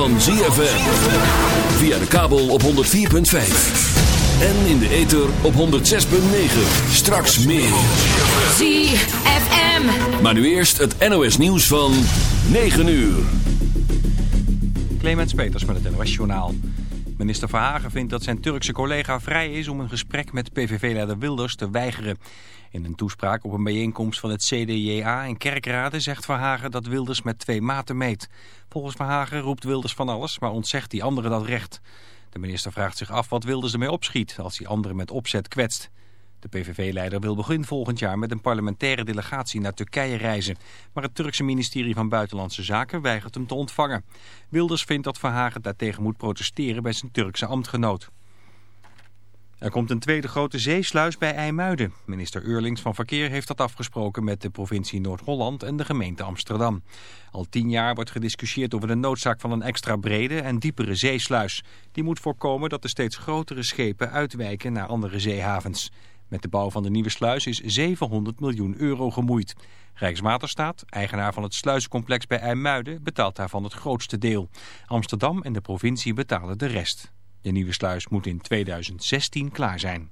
van ZFM. Via de kabel op 104.5. En in de ether op 106.9. Straks meer. ZFM. Maar nu eerst het NOS nieuws van 9 uur. Clemens Peters met het NOS Journaal. Minister Verhagen vindt dat zijn Turkse collega vrij is om een gesprek met PVV-leider Wilders te weigeren. In een toespraak op een bijeenkomst van het CDJA in Kerkrade zegt Verhagen dat Wilders met twee maten meet. Volgens Verhagen roept Wilders van alles, maar ontzegt die anderen dat recht. De minister vraagt zich af wat Wilders ermee opschiet als hij anderen met opzet kwetst. De PVV-leider wil begin volgend jaar met een parlementaire delegatie naar Turkije reizen. Maar het Turkse ministerie van Buitenlandse Zaken weigert hem te ontvangen. Wilders vindt dat Verhagen daartegen moet protesteren bij zijn Turkse ambtgenoot. Er komt een tweede grote zeesluis bij IJmuiden. Minister Eurlings van Verkeer heeft dat afgesproken met de provincie Noord-Holland en de gemeente Amsterdam. Al tien jaar wordt gediscussieerd over de noodzaak van een extra brede en diepere zeesluis. Die moet voorkomen dat de steeds grotere schepen uitwijken naar andere zeehavens. Met de bouw van de nieuwe sluis is 700 miljoen euro gemoeid. Rijkswaterstaat, eigenaar van het sluizencomplex bij IJmuiden, betaalt daarvan het grootste deel. Amsterdam en de provincie betalen de rest. De nieuwe sluis moet in 2016 klaar zijn.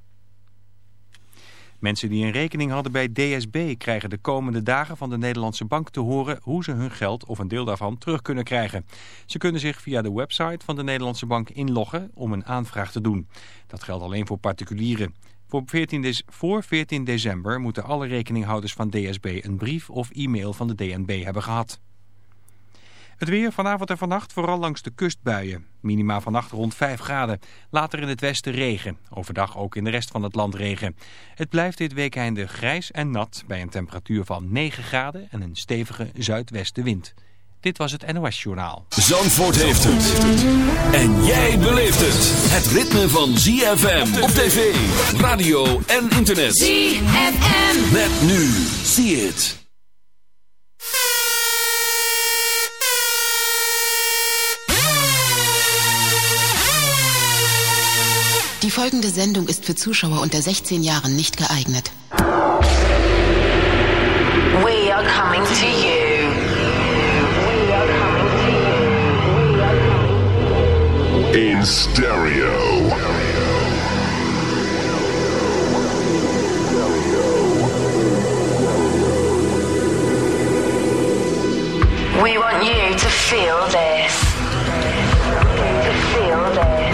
Mensen die een rekening hadden bij DSB krijgen de komende dagen van de Nederlandse bank te horen hoe ze hun geld of een deel daarvan terug kunnen krijgen. Ze kunnen zich via de website van de Nederlandse bank inloggen om een aanvraag te doen. Dat geldt alleen voor particulieren. Voor 14, voor 14 december moeten alle rekeninghouders van DSB een brief of e-mail van de DNB hebben gehad. Het weer vanavond en vannacht vooral langs de kustbuien. Minima vannacht rond 5 graden. Later in het westen regen. Overdag ook in de rest van het land regen. Het blijft dit weekende grijs en nat bij een temperatuur van 9 graden en een stevige zuidwestenwind. Dit was het NOS Journaal. Zandvoort heeft het. En jij beleeft het. Het ritme van ZFM op tv, radio en internet. ZFM. Met nu. Zie het. Die folgende Sendung ist für Zuschauer unter 16 Jahren nicht geeignet. We are coming to you. We are coming to you. in stereo. We want you to feel this. To feel this.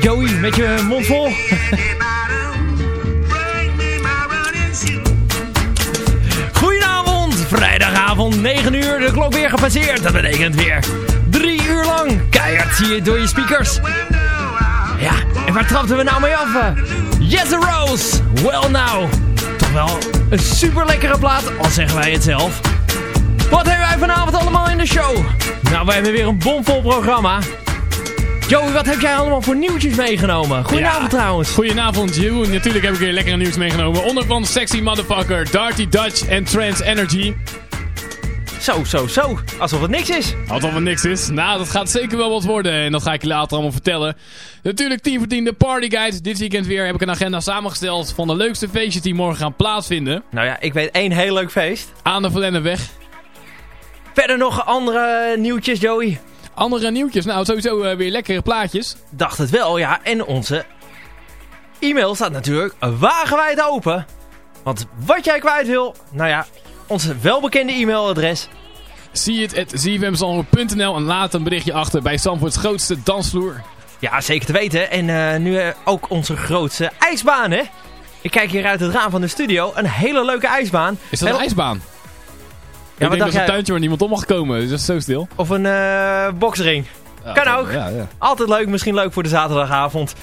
Joey, met je mond vol. Goedenavond, vrijdagavond, 9 uur, de klok weer gepasseerd. Dat betekent weer 3 uur lang. Keihard zie je door je speakers. Ja, en waar trapten we nou mee af? Yes Rose, well now. Toch wel een super lekkere plaat, al zeggen wij het zelf. Wat hebben wij vanavond allemaal in de show? Nou, wij hebben weer een bomvol programma. Joey, wat heb jij allemaal voor nieuwtjes meegenomen? Goedenavond trouwens. Goedenavond, Jeroen. Natuurlijk heb ik weer lekkere nieuws meegenomen. Onder van Sexy Motherfucker, Darty Dutch en Trans Energy. Zo, zo, zo. Alsof het niks is. Alsof het niks is. Nou, dat gaat zeker wel wat worden. En dat ga ik je later allemaal vertellen. Natuurlijk 10 voor 10 de Party Guide. Dit weekend weer heb ik een agenda samengesteld van de leukste feestjes die morgen gaan plaatsvinden. Nou ja, ik weet één heel leuk feest. Aan de Verlennenweg. Verder nog andere nieuwtjes, Joey? Andere nieuwtjes. Nou, sowieso uh, weer lekkere plaatjes. Dacht het wel, ja. En onze e-mail staat natuurlijk wagenwijd open. Want wat jij kwijt wil, nou ja, onze welbekende e-mailadres. Zie het at en laat een berichtje achter bij Zandvoorts grootste dansvloer. Ja, zeker te weten. En uh, nu uh, ook onze grootste ijsbaan, hè? Ik kijk hier uit het raam van de studio. Een hele leuke ijsbaan. Is dat een ijsbaan? Ja, ik denk dat is een tuintje waar niemand om mag komen. Dus dat is zo stil. Of een uh, boksring. Ja, kan ook. Ja, ja. Altijd leuk. Misschien leuk voor de zaterdagavond.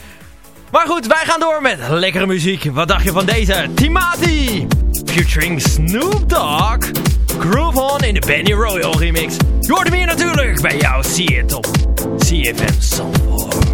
Maar goed, wij gaan door met lekkere muziek. Wat dacht je van deze? Timati! Featuring Snoop Dogg. Groove On in de Benny Royal remix. Je hoort hem hier natuurlijk bij jou. Zie het op CFM Zandvoort.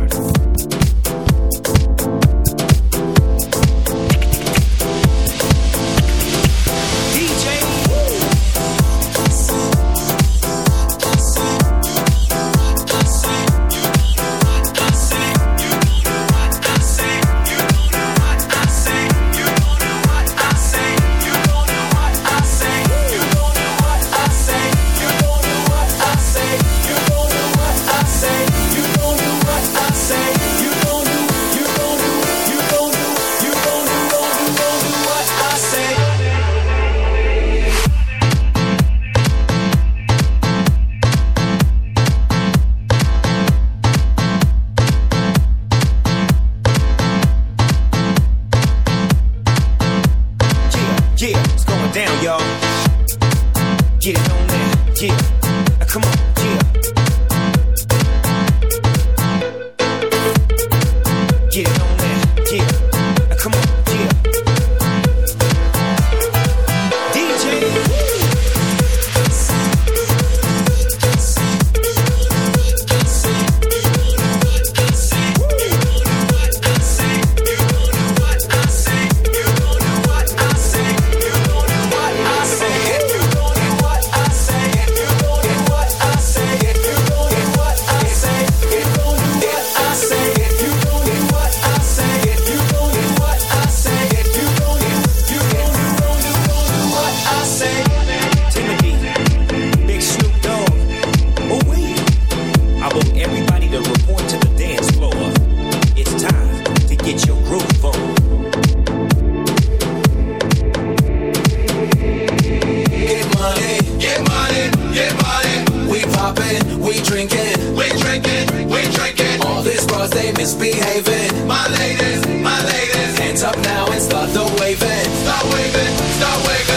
drinking, we drinking, we drinking. All these bros they misbehaving. My ladies, my ladies, hands up now and start the waving. Start waving, start waving.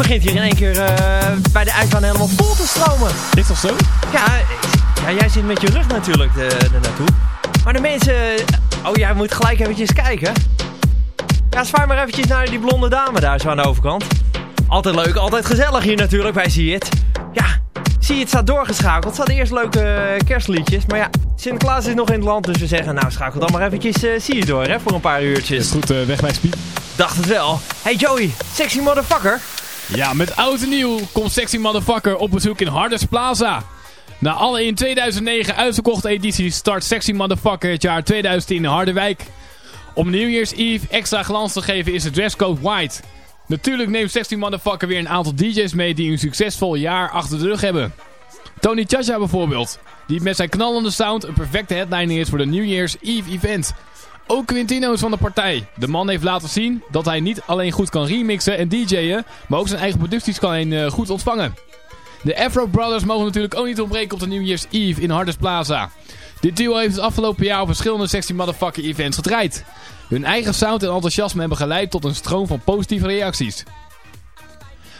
Begint hier in één keer eh, bij de ijsbaan helemaal vol te stromen. Is dat zo? Ja, ja jij zit met je rug natuurlijk er naartoe. Maar de mensen... Oh, jij moet gelijk eventjes kijken. Ja, zwaar maar eventjes naar die blonde dame daar zo aan de overkant. Altijd leuk, altijd gezellig hier natuurlijk bij See It. Ja, See It staat doorgeschakeld. Ze hadden eerst leuke kerstliedjes. Maar ja, Sinterklaas is nog in het land. Dus we zeggen, nou schakel dan maar eventjes uh, See It door hè, voor een paar uurtjes. Is goed, uh, weg bij Speed. Dacht het wel. Hey Joey, sexy motherfucker. Ja, met oud en nieuw komt Sexy Motherfucker op bezoek in Hardest Plaza. Na alle in 2009 uitverkochte edities start Sexy Motherfucker het jaar 2010 in Harderwijk. Om New Eve extra glans te geven is de dresscode white. Natuurlijk neemt Sexy Motherfucker weer een aantal DJ's mee die een succesvol jaar achter de rug hebben. Tony Chacha bijvoorbeeld, die met zijn knallende sound een perfecte headliner is voor de New Year's Eve event. Ook Quintino is van de partij. De man heeft laten zien dat hij niet alleen goed kan remixen en DJ'en, maar ook zijn eigen producties kan uh, goed ontvangen. De Afro Brothers mogen natuurlijk ook niet ontbreken op de New Year's Eve in Hardest Plaza. Dit duo heeft het afgelopen jaar op verschillende sexy motherfucker events gedraaid. Hun eigen sound en enthousiasme hebben geleid tot een stroom van positieve reacties.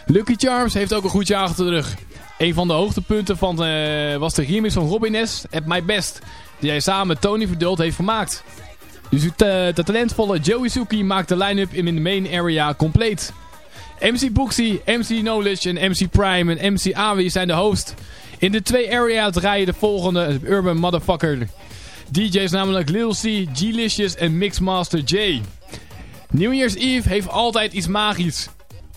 Lucky Charms heeft ook een goed jaar achter de rug. Een van de hoogtepunten van, uh, was de remix van Robin S. At My Best, die hij samen met Tony Verdult heeft gemaakt. Dus de, talentvolle Joey Suki maakt de line-up in de main area compleet. MC Booksy, MC Knowledge en MC Prime en MC Awi zijn de host. In de twee areas draaien de volgende Urban Motherfucker. DJ's namelijk Lil C, G-Licious en Mixmaster J. New Year's Eve heeft altijd iets magisch.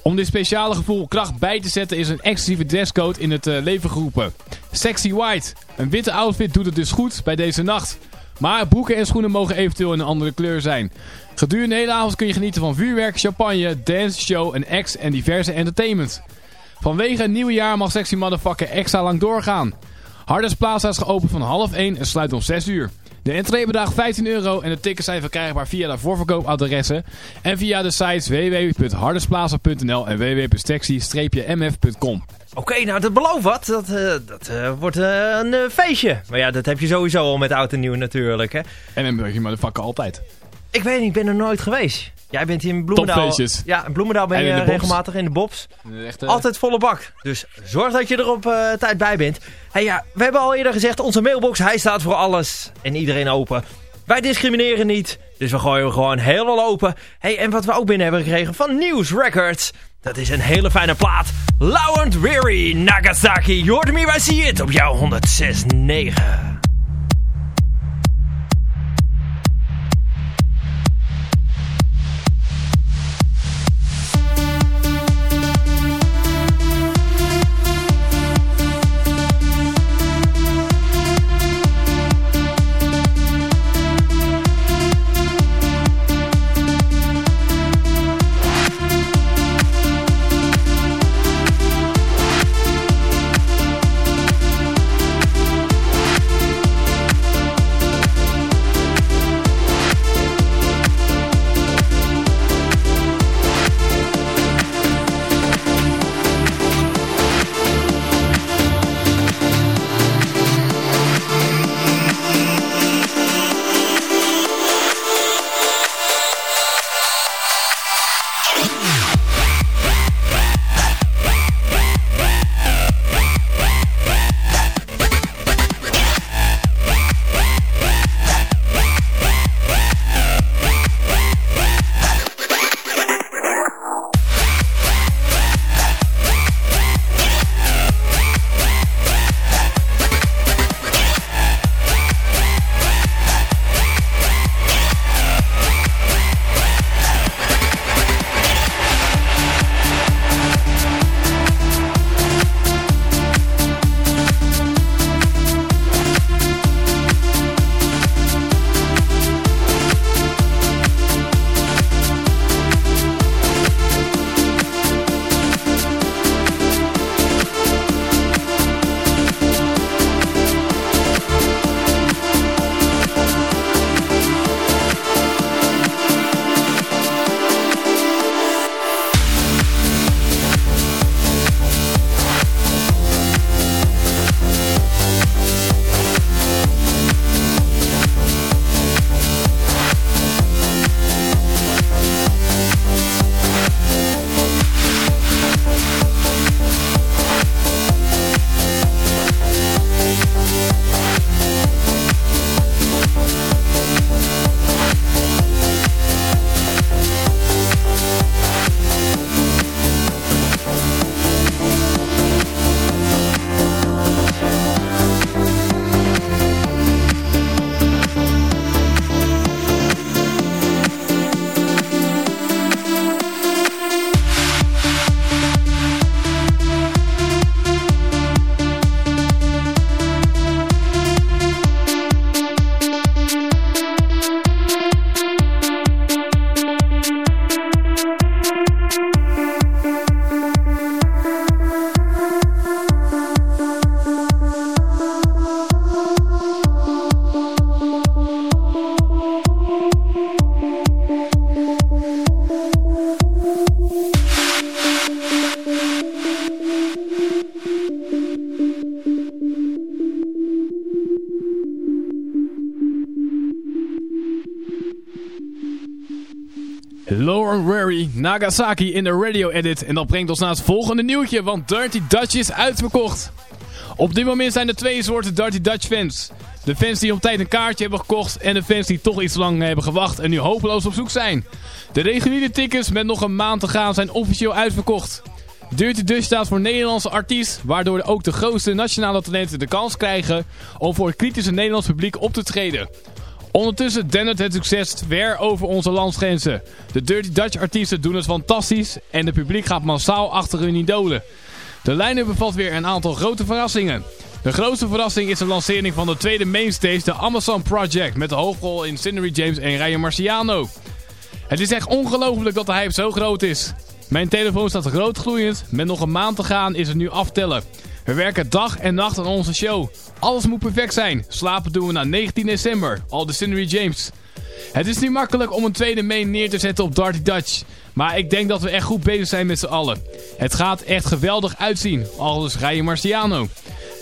Om dit speciale gevoel kracht bij te zetten is een exclusieve dresscode in het uh, leven geroepen. Sexy White. Een witte outfit doet het dus goed bij deze nacht. Maar boeken en schoenen mogen eventueel in een andere kleur zijn. Gedurende de hele avond kun je genieten van vuurwerk, champagne, dance, show, een ex en diverse entertainment. Vanwege het nieuwe jaar mag Sexy Motherfucker extra lang doorgaan. Hardest Plaza is geopend van half 1 en sluit om 6 uur. De entree bedraagt 15 euro en de tickets zijn verkrijgbaar via de voorverkoopadressen en via de sites www.hardestplaza.nl en www.sexy-mf.com. Oké, nou dat belooft wat. Dat, uh, dat uh, wordt uh, een feestje. Maar ja, dat heb je sowieso al met oud en nieuw natuurlijk. Hè? En een beetje motherfucker altijd. Ik weet niet, ik ben er nooit geweest. Jij bent hier in Bloemendaal. Topfeestjes. Ja, in Bloemendaal ben je in regelmatig in de bobs. Echte... Altijd volle bak. Dus zorg dat je er op uh, tijd bij bent. Hey, ja, we hebben al eerder gezegd, onze mailbox, hij staat voor alles en iedereen open. Wij discrimineren niet, dus we gooien hem gewoon helemaal open. Hey, en wat we ook binnen hebben gekregen van News Records. Dat is een hele fijne plaat. Lauwend Weary Nagasaki. Je hoort hem hier bij See It op jouw 106.9. Nagasaki in de radio edit. En dat brengt ons naar het volgende nieuwtje, want Dirty Dutch is uitverkocht. Op dit moment zijn er twee soorten Dirty Dutch fans. De fans die op tijd een kaartje hebben gekocht en de fans die toch iets lang hebben gewacht en nu hopeloos op zoek zijn. De reguliere tickets met nog een maand te gaan zijn officieel uitverkocht. Dirty Dutch staat voor Nederlandse artiest, waardoor ook de grootste nationale talenten de kans krijgen om voor het kritische Nederlands publiek op te treden. Ondertussen dendert het succes weer over onze landsgrenzen. De Dirty Dutch artiesten doen het fantastisch en het publiek gaat massaal achter hun idolen. De lijnen bevat weer een aantal grote verrassingen. De grootste verrassing is de lancering van de tweede mainstage, de Amazon Project, met de hoofdrol in Cindery James en Ryan Marciano. Het is echt ongelooflijk dat de hype zo groot is. Mijn telefoon staat roodgloeiend, met nog een maand te gaan is het nu aftellen. We werken dag en nacht aan onze show. Alles moet perfect zijn. Slapen doen we na 19 december. Al de Cindery James. Het is niet makkelijk om een tweede main neer te zetten op Darty Dutch. Maar ik denk dat we echt goed bezig zijn met z'n allen. Het gaat echt geweldig uitzien. Alles Ryan Marciano.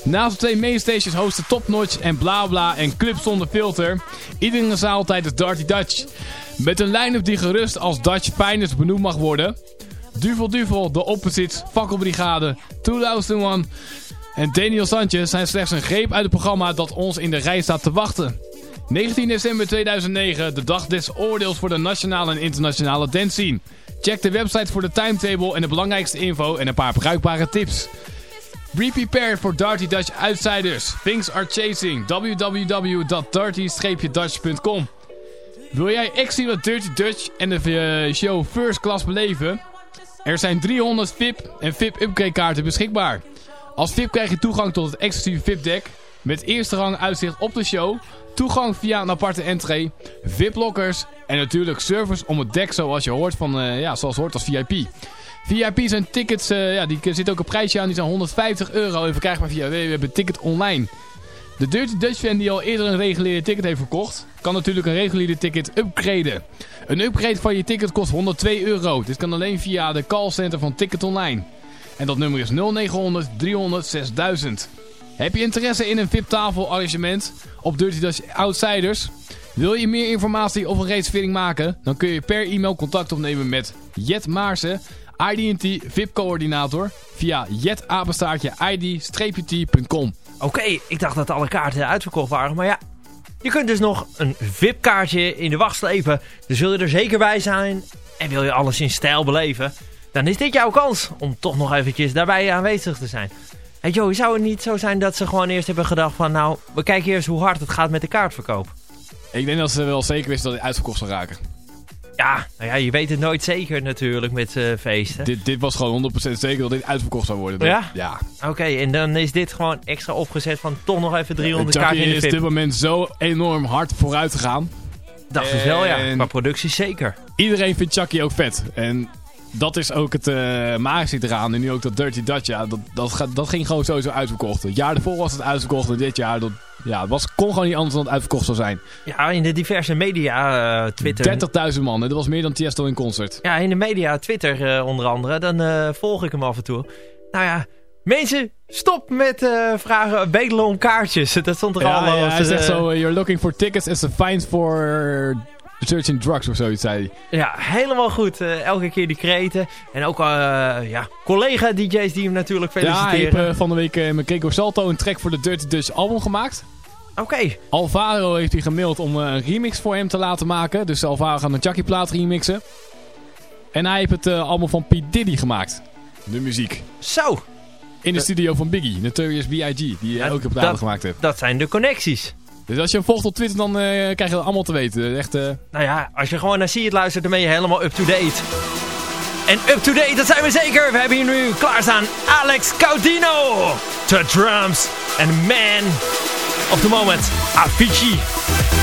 Naast de twee mainstations hosten Top Notch en Bla Bla en Club Zonder Filter. Iedere zaal tijdens Darty Dutch. Met een line-up die gerust als Dutch Finest benoemd mag worden. Duvel Duvel, The Opposites, Fakkelbrigade, 2001 en Daniel Sanchez zijn slechts een greep uit het programma dat ons in de rij staat te wachten. 19 december 2009, de dag des oordeels voor de nationale en internationale dance scene. Check de website voor de timetable en de belangrijkste info en een paar bruikbare tips. Be prepared for Darty Dutch Outsiders. Things are chasing. www.darty-dutch.com Wil jij extra wat Dirty Dutch en de eh, show First Class beleven? Er zijn 300 VIP en VIP upgrade kaarten beschikbaar. Als VIP krijg je toegang tot het exclusieve VIP-deck. Met eerste rang uitzicht op de show. Toegang via een aparte entree. VIP-lockers. En natuurlijk servers om het deck zoals je hoort, van, uh, ja, zoals hoort als VIP. VIP zijn tickets, uh, ja, die zitten ook een prijsje aan. Die zijn 150 euro en verkrijgbaar via Ticket Online. De Dirty Dutch fan die al eerder een reguliere ticket heeft verkocht, kan natuurlijk een reguliere ticket upgraden. Een upgrade van je ticket kost 102 euro. Dit kan alleen via de callcenter van Ticket Online. En dat nummer is 0900 300 6000. Heb je interesse in een VIP-tafel arrangement op Dirty Dutch Outsiders? Wil je meer informatie of een reservering maken? Dan kun je per e-mail contact opnemen met Jet Maarsen, IDT VIP-coördinator via jetapenstaartje Oké, ik dacht dat alle kaarten uitverkocht waren, maar ja, je kunt dus nog een VIP-kaartje in de wacht slepen. Dus wil je er zeker bij zijn en wil je alles in stijl beleven, dan is dit jouw kans om toch nog eventjes daarbij aanwezig te zijn. Hey Joey, zou het niet zo zijn dat ze gewoon eerst hebben gedacht van... nou, we kijken eerst hoe hard het gaat met de kaartverkoop? Ik denk dat ze wel zeker wisten dat het uitverkocht zou raken. Ja, nou ja, je weet het nooit zeker natuurlijk met uh, feesten. Dit, dit was gewoon 100% zeker dat dit uitverkocht zou worden. Ja? Ja. Oké, en dan is dit gewoon extra opgezet van toch nog even 300 kaarten in de is op dit moment zo enorm hard vooruit gegaan. Dat is wel, ja. Qua productie zeker. Iedereen vindt Chucky ook vet. En dat is ook het uh, magische eraan. En nu ook dat Dirty Dutch, ja, dat, dat, dat ging gewoon sowieso uitverkocht. Het jaar ervoor was het uitverkocht en dit jaar, dat, ja, het was, kon gewoon niet anders dan het uitverkocht zou zijn. Ja, in de diverse media, uh, Twitter... 30.000 man, dat was meer dan Tiesto in concert. Ja, in de media, Twitter uh, onder andere, dan volg ik hem af en toe. Nou ja, mensen, stop met vragen, bedelen om kaartjes. Dat stond er ja, al. Ja, hij zegt zo, you're looking for tickets as a fines for Searching Drugs of zoiets zei hij. Ja, helemaal goed. Uh, elke keer die kreten. En ook uh, ja, collega-dj's die hem natuurlijk feliciteren. Ja, ik heb uh, van de week met Keko Salto een track voor de Dirty Dutch album gemaakt. Oké. Okay. Alvaro heeft hij gemaild om een remix voor hem te laten maken. Dus Alvaro gaat een Chucky plaat remixen. En hij heeft het album van P. Diddy gemaakt. De muziek. Zo. In de studio van Biggie, Notorious B.I.G. Die ook op platen gemaakt heeft. Dat zijn de connecties. Dus als je hem volgt op Twitter, dan uh, krijg je dat allemaal te weten. Echt, uh... Nou ja, als je gewoon naar It luistert, dan ben je helemaal up-to-date. En up-to-date, dat zijn we zeker. We hebben hier nu klaarstaan Alex Caudino. To drums and man of the moment, Avicii.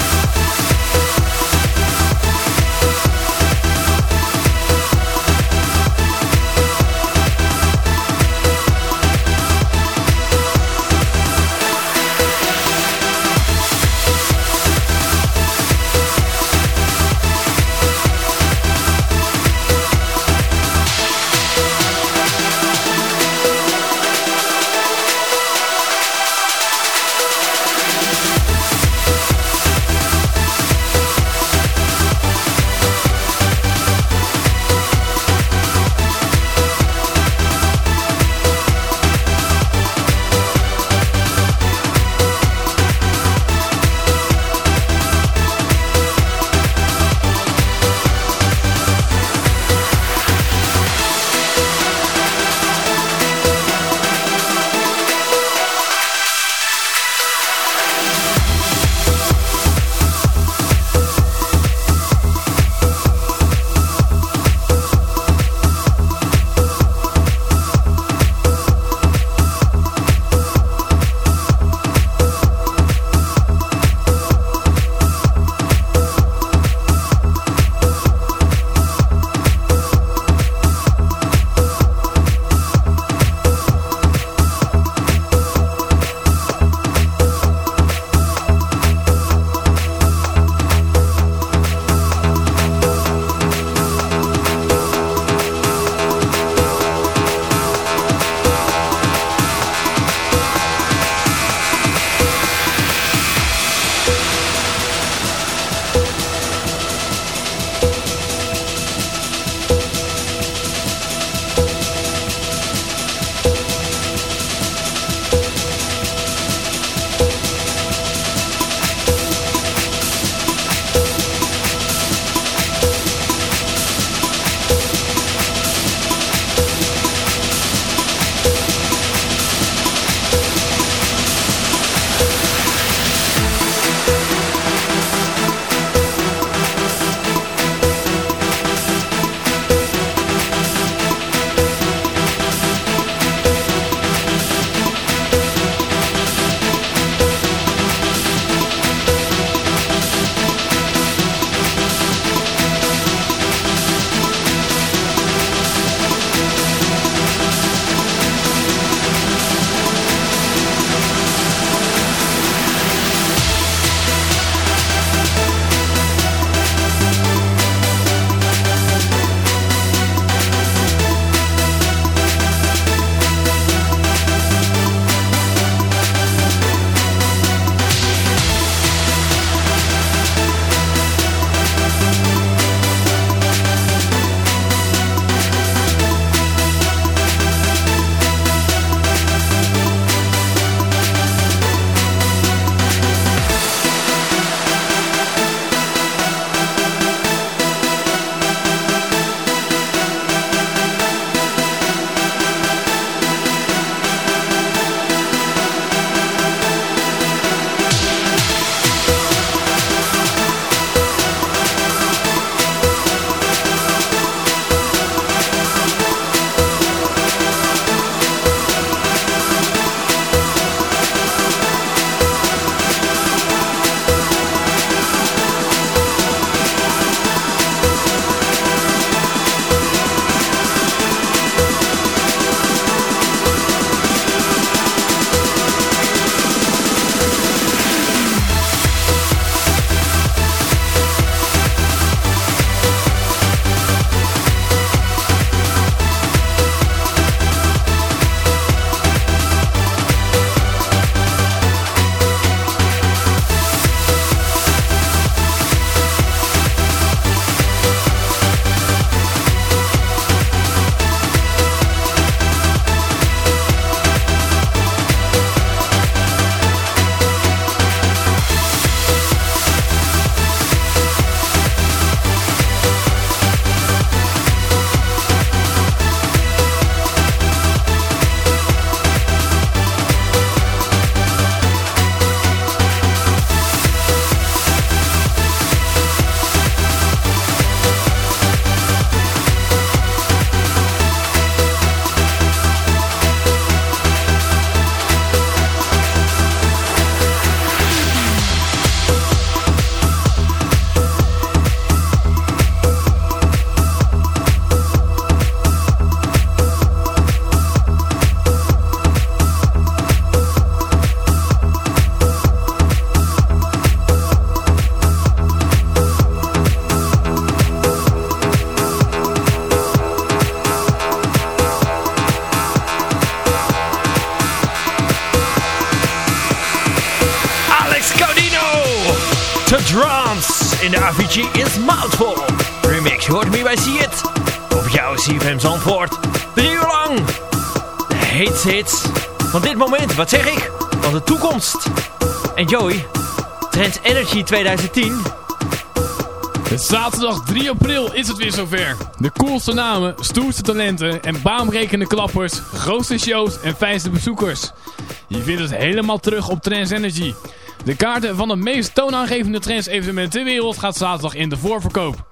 Remix, je hoort me bij See It. Op jouw CFM Zandvoort. Drie uur lang. De heetste hits van dit moment, wat zeg ik? Van de toekomst. En Joey, Trends Energy 2010. Het zaterdag 3 april is het weer zover. De coolste namen, stoerste talenten en baanbrekende klappers, grootste shows en fijnste bezoekers. Je vindt het helemaal terug op Trends Energy. De kaarten van de meest toonaangevende trends evenementen ter wereld gaat zaterdag in de voorverkoop.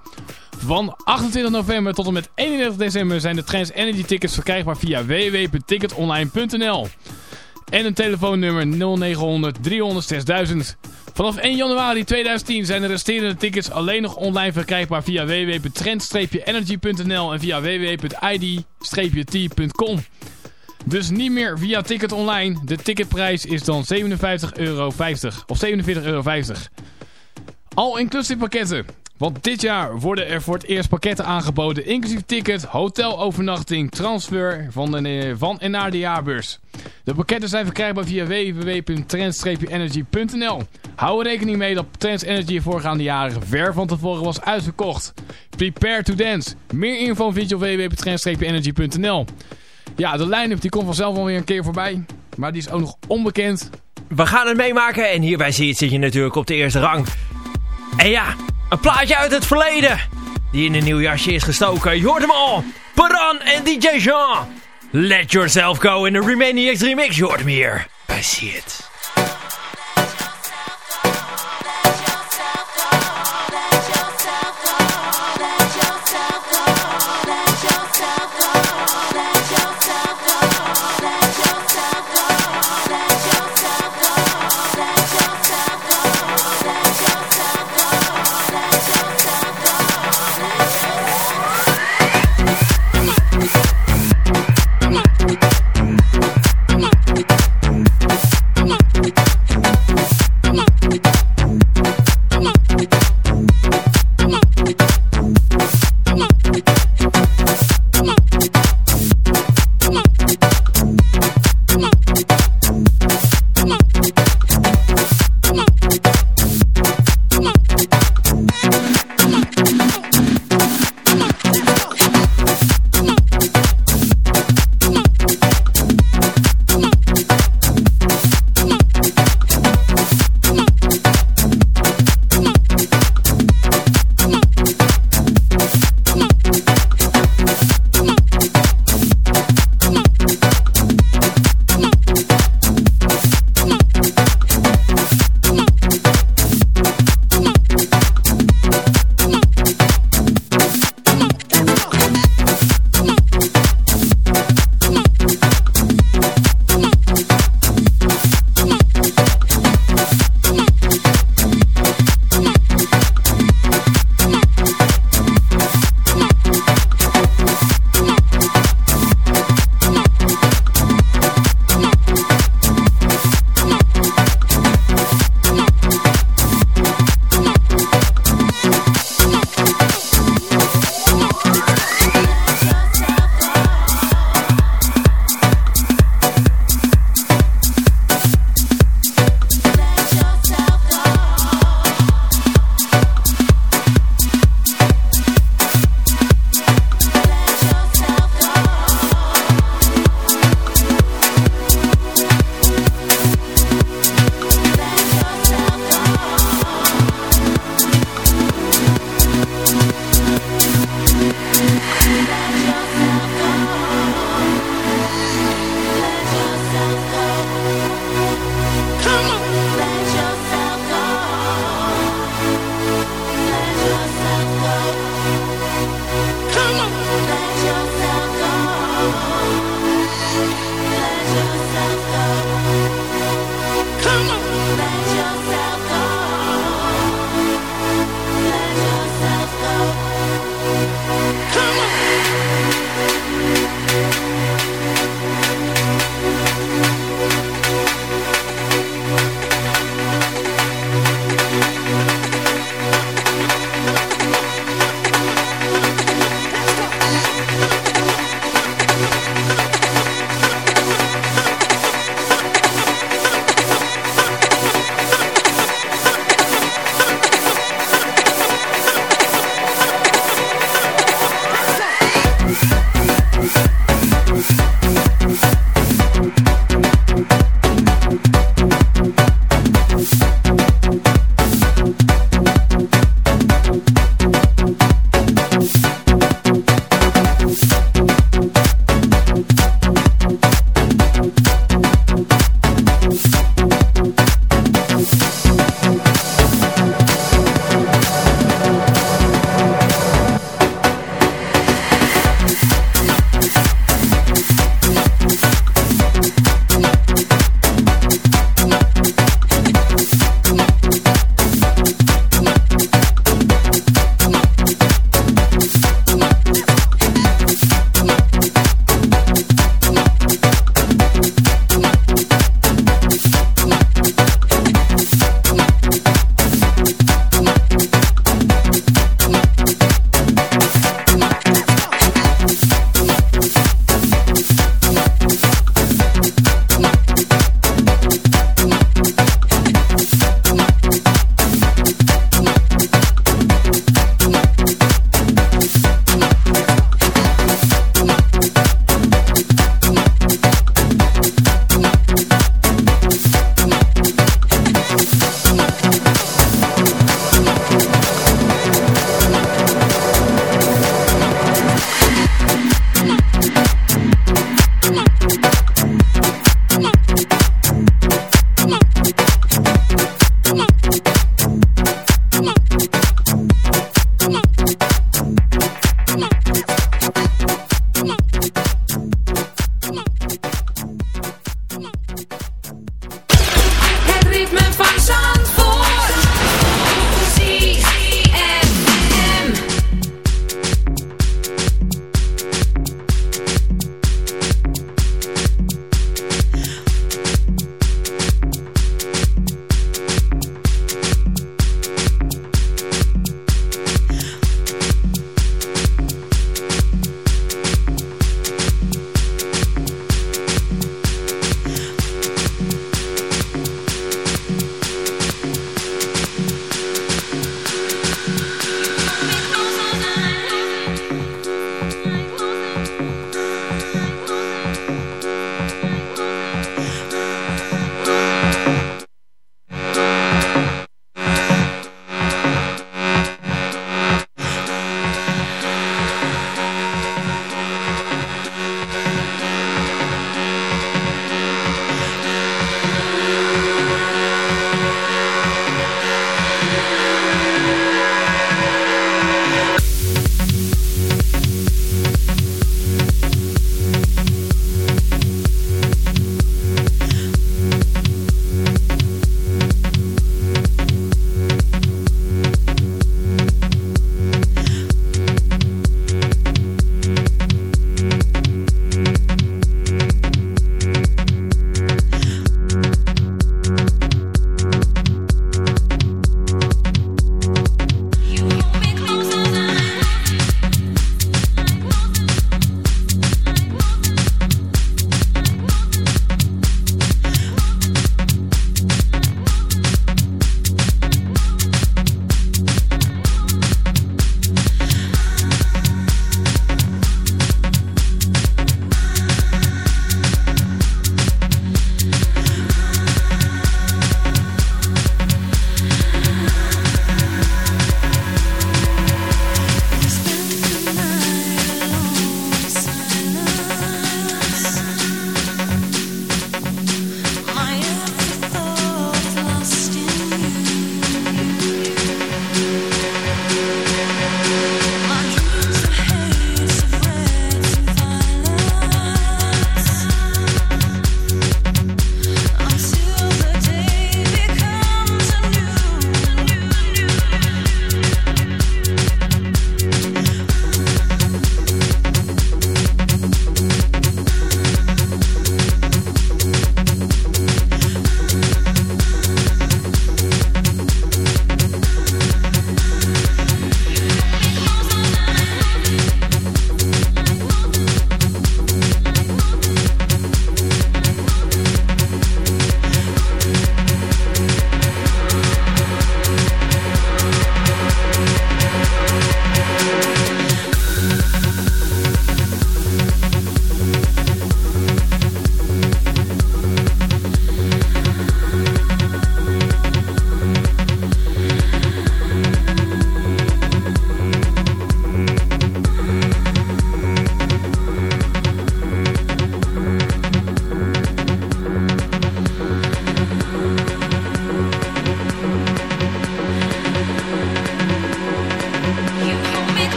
Van 28 november tot en met 31 december zijn de Trends Energy tickets verkrijgbaar via www.ticketonline.nl en een telefoonnummer 0900 300 6000. Vanaf 1 januari 2010 zijn de resterende tickets alleen nog online verkrijgbaar via www.trend-energy.nl en via www.id-t.com. Dus niet meer via Ticket Online. De ticketprijs is dan 57,50 euro of 47,50 euro. Al inclusief pakketten. Want dit jaar worden er voor het eerst pakketten aangeboden, inclusief ticket, hotelovernachting, transfer van, de, van en naar de jaarbeurs. De pakketten zijn verkrijgbaar via www.trends-energy.nl. Hou er rekening mee dat Trends Energy voorgaande jaren ver van tevoren was uitverkocht. Prepare to dance. Meer info vind je op www.trends-energy.nl. Ja, de line-up die komt vanzelf alweer een keer voorbij, maar die is ook nog onbekend. We gaan het meemaken en hierbij zie je, zit je natuurlijk op de eerste rang. En ja, een plaatje uit het verleden. Die in een nieuw jasje is gestoken. Je hoort hem al. Paran en DJ Jean. Let yourself go in de Remaining X Remix. Je hoort hem hier. Bij See It.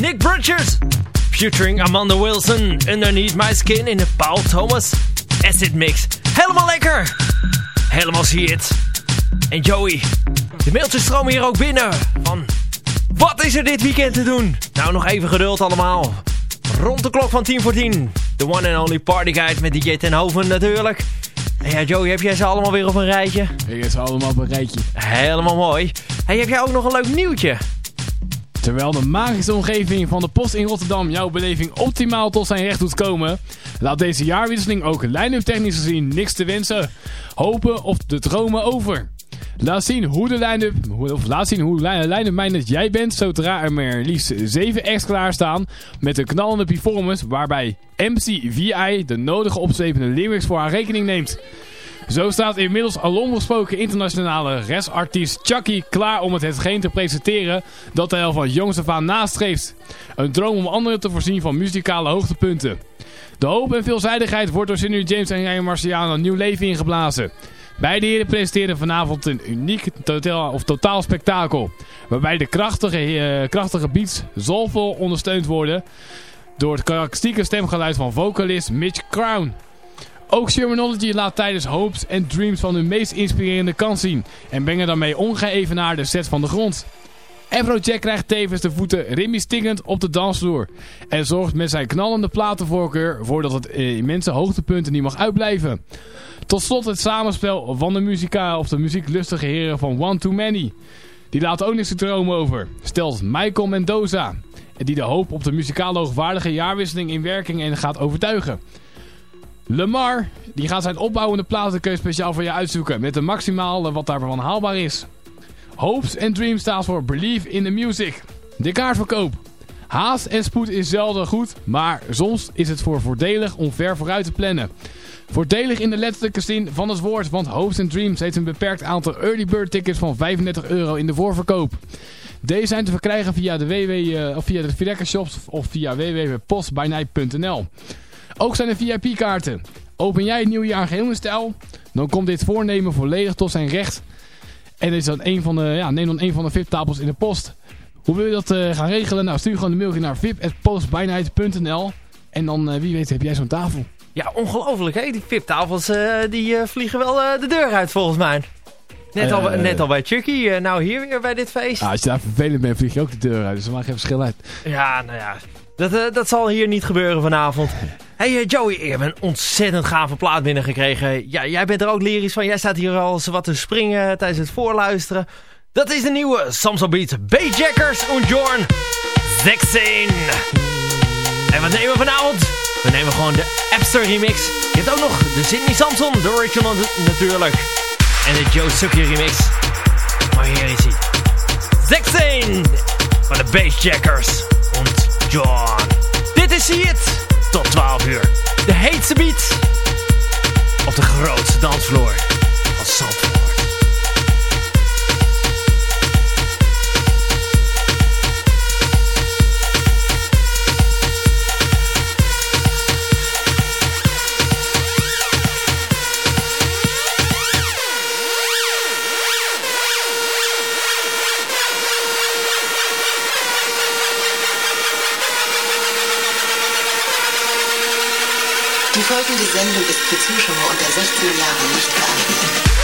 Nick Bridges, featuring Amanda Wilson, Underneath My Skin in de Paul Thomas Acid Mix. Helemaal lekker! Helemaal zie het. En Joey, de mailtjes stromen hier ook binnen. Van, wat is er dit weekend te doen? Nou, nog even geduld allemaal. Rond de klok van 10 voor 10. De one and only party guide met DJ Tenhoven natuurlijk. En ja, Joey, heb jij ze allemaal weer op een rijtje? Ik heb ze allemaal op een rijtje. Helemaal mooi. Hey, heb jij ook nog een leuk nieuwtje? Terwijl de magische omgeving van de post in Rotterdam jouw beleving optimaal tot zijn recht doet komen, laat deze jaarwisseling ook line-up gezien niks te wensen. Hopen of de dromen over. Laat zien hoe de line-up, of laat zien hoe line-up jij bent, zodra er maar liefst 7 acts klaarstaan met een knallende performance waarbij MC VI de nodige opzwepende lyrics voor haar rekening neemt. Zo staat inmiddels al gesproken internationale restartiest Chucky klaar om het hetgeen te presenteren dat hij al van jongs af aan nastreeft. Een droom om anderen te voorzien van muzikale hoogtepunten. De hoop en veelzijdigheid wordt door Sidney James en Ryan Marciano een nieuw leven ingeblazen. Beide heren presenteren vanavond een uniek totaal, of totaal spektakel. Waarbij de krachtige, uh, krachtige beats zoveel ondersteund worden door het karakteristieke stemgeluid van vocalist Mitch Crown. Ook Shermanology laat tijdens Hopes en Dreams van hun meest inspirerende kant zien. En brengen daarmee ongeëvenaarde set van de grond. Afrojack krijgt tevens de voeten rimmy stingend op de dansvloer. En zorgt met zijn knallende platenvoorkeur voor dat het immense hoogtepunten niet mag uitblijven. Tot slot het samenspel van de muzika of de muzieklustige heren van One Too Many. Die laat ook niks te dromen over. Stelt Michael Mendoza. Die de hoop op de muzikaal hoogwaardige jaarwisseling in werking en gaat overtuigen. Lemar, die gaat zijn opbouwende platenkeuze speciaal voor je uitzoeken. Met de maximale wat daarvan haalbaar is. Hopes and Dreams staat voor Believe in the Music. De kaartverkoop. Haast en spoed is zelden goed, maar soms is het voor voordelig om ver vooruit te plannen. Voordelig in de letterlijke zin van het woord, want Hopes and Dreams heeft een beperkt aantal early bird tickets van 35 euro in de voorverkoop. Deze zijn te verkrijgen via de, www, uh, of via de Shops of via www.postbijnight.nl. Ook zijn er VIP-kaarten. Open jij het nieuwe jaar geheel in stijl, dan komt dit voornemen volledig tot zijn recht. En is dan een van de, ja, neem dan een van de VIP-tafels in de post. Hoe wil je dat eh, gaan regelen? Nou, stuur gewoon de mailje naar vip.postbijnheid.nl En dan, eh, wie weet, heb jij zo'n tafel. Ja, ongelooflijk hè. Die VIP-tafels eh, die vliegen wel de deur uit volgens mij. Net, al, net al bij Chucky, nou hier weer bij dit feest. Nou, als je daar vervelend bent, vlieg je ook de deur uit. Dus er maakt geen verschil uit. Ja, nou ja. Dat, eh, dat zal hier niet gebeuren vanavond. hey, eh, Joey, je hebt een ontzettend gave plaat binnengekregen. Ja, jij bent er ook lyrisch van. Jij staat hier al wat te springen tijdens het voorluisteren. Dat is de nieuwe Samsung Beat Bayjackers und Jorn 16. En wat nemen we vanavond? We nemen gewoon de Appster remix. Je hebt ook nog de Sydney Samson, de original natuurlijk. En de Joe Suki remix. Maar hier is hij. 16 van de Bassjackers Dit is het tot 12 uur. De heetste beat op de grootste dansvloer van Zandvoort. Die folgende Sendung ist für Zuschauer unter 16 Jahren nicht geeignet.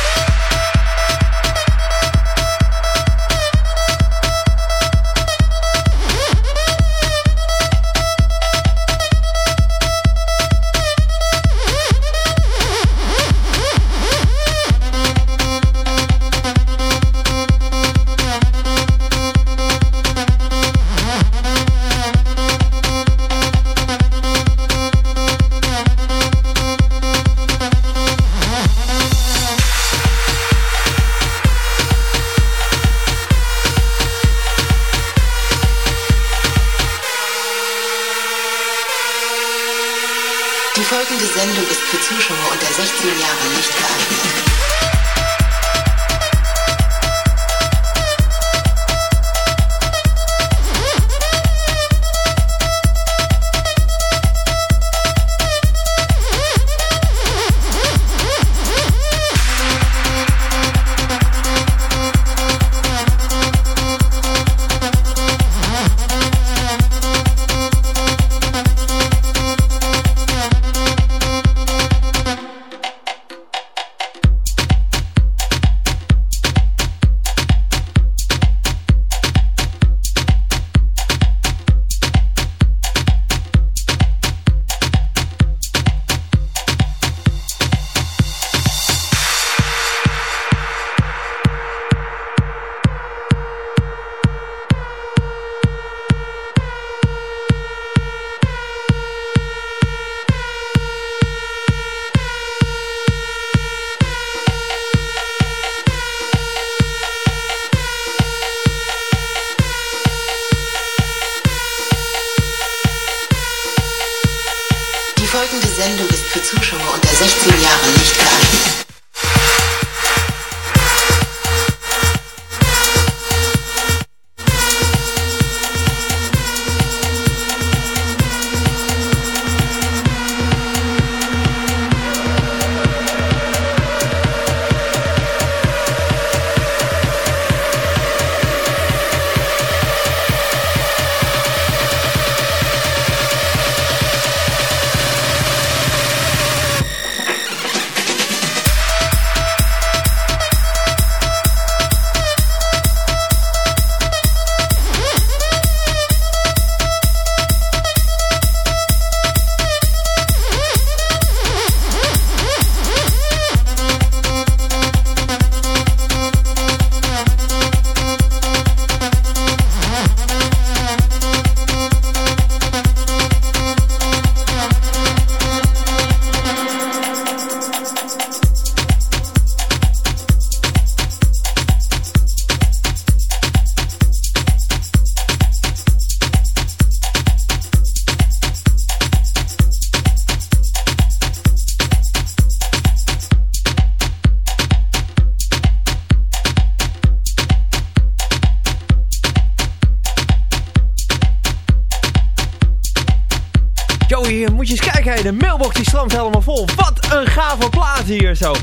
Mailbox die stroomt helemaal vol. Wat een gave plaat hier zo.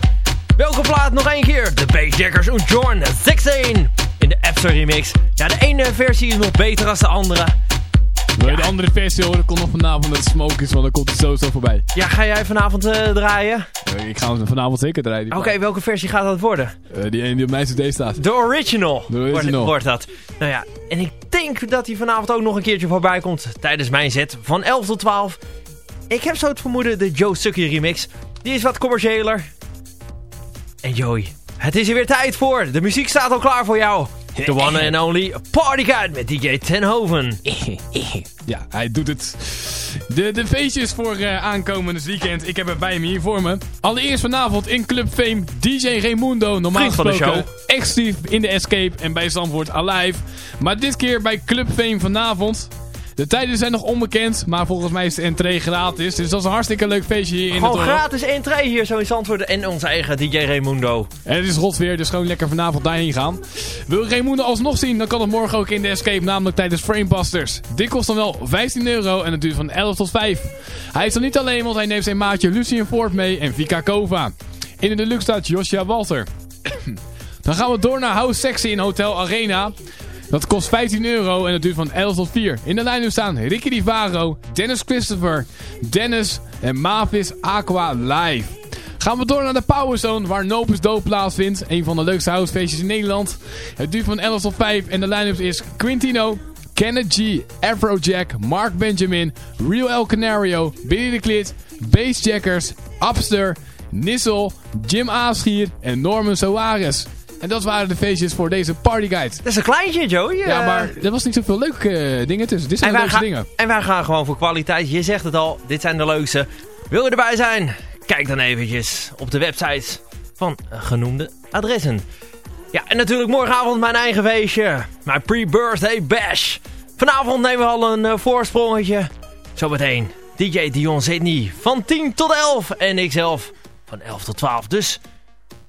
Welke plaat nog één keer? De Bassjackers und Jorn 16. In de Store remix. Ja, de ene versie is nog beter dan de andere. Wil je de andere versie horen? Komt nog vanavond dat Smoke is, want dan komt het sowieso voorbij. Ja, ga jij vanavond eh, draaien? Ik ga hem vanavond zeker draaien. Oké, welke versie gaat dat worden? Eh, die ene die op mijn cd staat. De original, De original. Wordt, wordt dat. Nou ja, en ik denk dat hij vanavond ook nog een keertje voorbij komt tijdens mijn set van 11 tot 12. Ik heb zo het vermoeden de Joe Sucky remix. Die is wat commerciëler. En Joey, het is er weer tijd voor. De muziek staat al klaar voor jou. The one and only Party Guide met DJ Tenhoven. Ja, hij doet het. De, de feestjes voor eh, aankomend weekend. Ik heb er bij me hier voor me. Allereerst vanavond in Club Fame DJ Raimundo. Normaal Vriend van de gesproken show. exclusief in de Escape en bij Zandvoort Alive. Maar dit keer bij Club Fame vanavond. De tijden zijn nog onbekend, maar volgens mij is de entree gratis. Dus dat is een hartstikke leuk feestje hier in het Gewoon dorp. gratis entree hier zo in Zandvoort. En onze eigen DJ Raimundo. En het is rot weer, dus gewoon lekker vanavond daarheen gaan. Wil je Raimundo alsnog zien, dan kan het morgen ook in de Escape, namelijk tijdens Framebusters. Dit kost dan wel 15 euro en het duurt van 11 tot 5. Hij is dan niet alleen, want hij neemt zijn maatje Lucien Ford mee en Vika Kova. In de deluxe staat Joshua Walter. dan gaan we door naar House Sexy in Hotel Arena. Dat kost 15 euro en het duurt van 11 tot 4. In de line staan Ricky Divaro, Dennis Christopher, Dennis en Mavis Aqua Live. Gaan we door naar de Powerzone, waar Nopus Dope plaatsvindt. Een van de leukste housefeestjes in Nederland. Het duurt van 11 tot 5 en de line-up is Quintino, Kenneth G, Afrojack, Mark Benjamin, Real El Canario, Billy the Klit, Bassjackers, Upster, Nissel, Jim Aaschier en Norman Soares. En dat waren de feestjes voor deze partyguide. Dat is een kleintje, Joey. Ja, Eh, maar er was niet zoveel leuke eh, dingen tussen. Dit zijn de gaan, dingen. en wij gaan gewoon voor kwaliteit. Je zegt het al, dit zijn de leukste. Wil je erbij zijn? Kijk dan eventjes op de websites van genoemde adressen. Ja, en natuurlijk morgenavond mijn eigen feestje. Mijn pre-birthday bash. Vanavond nemen we al een eh, voorsprongetje. Zometeen DJ Dion Sydney van 10 tot 11. En ikzelf van 11 tot 12. Dus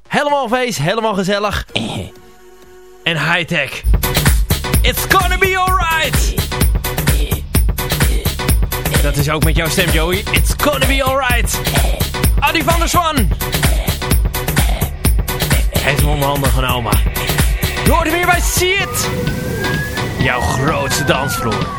helemaal feest, helemaal gezellig. En high-tech. It's gonna be alright! Dat is ook met jouw stem, Joey. It's gonna be alright. Adi van der Swan. Heeft hem onder handen genomen. Je hoort hem weer bij See. Jouw grootste dansvloer.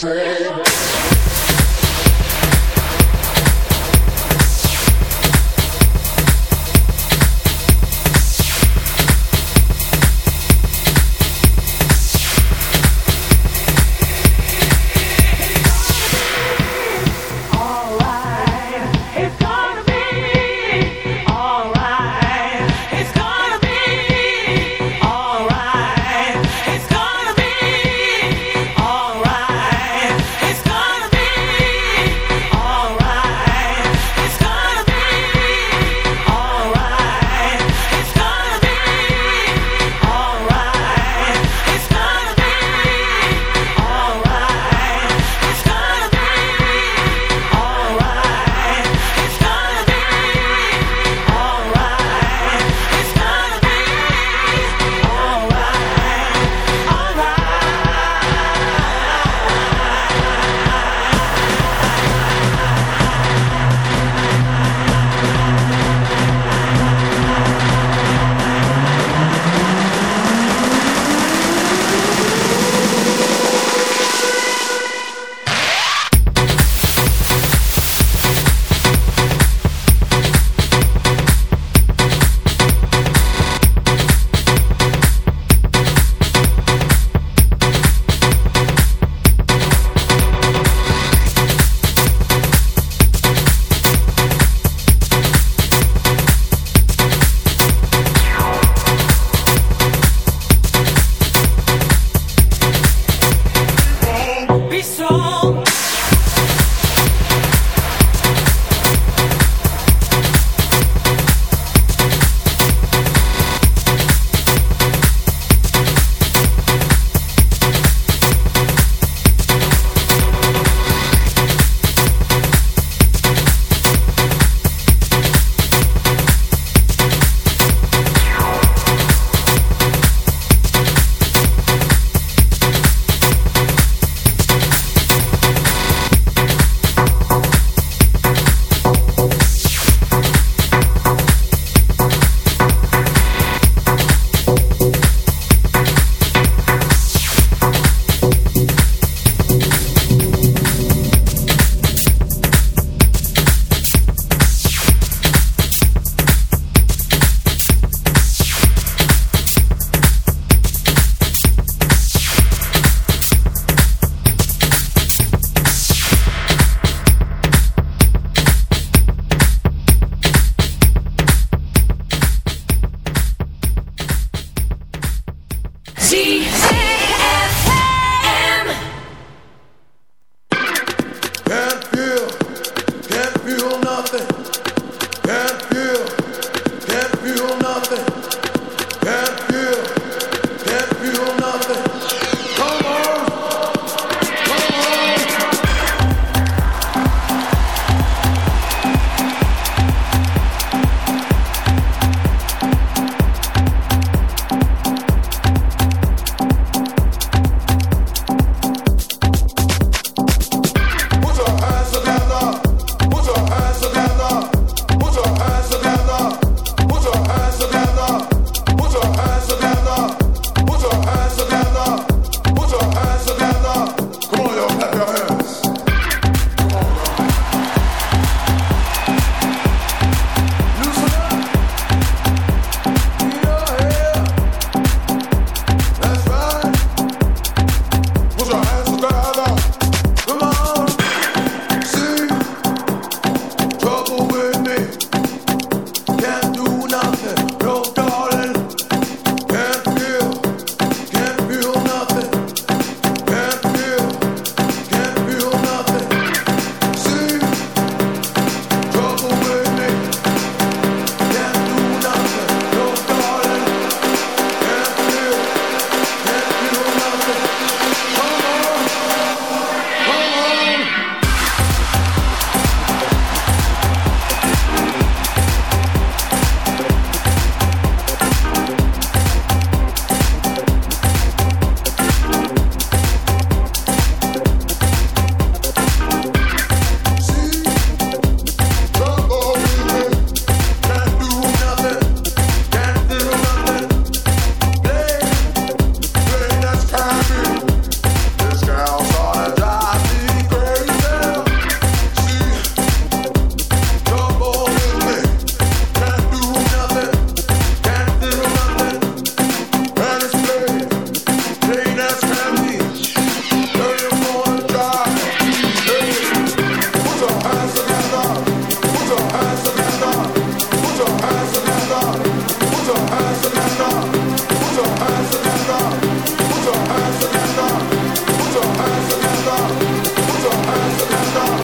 say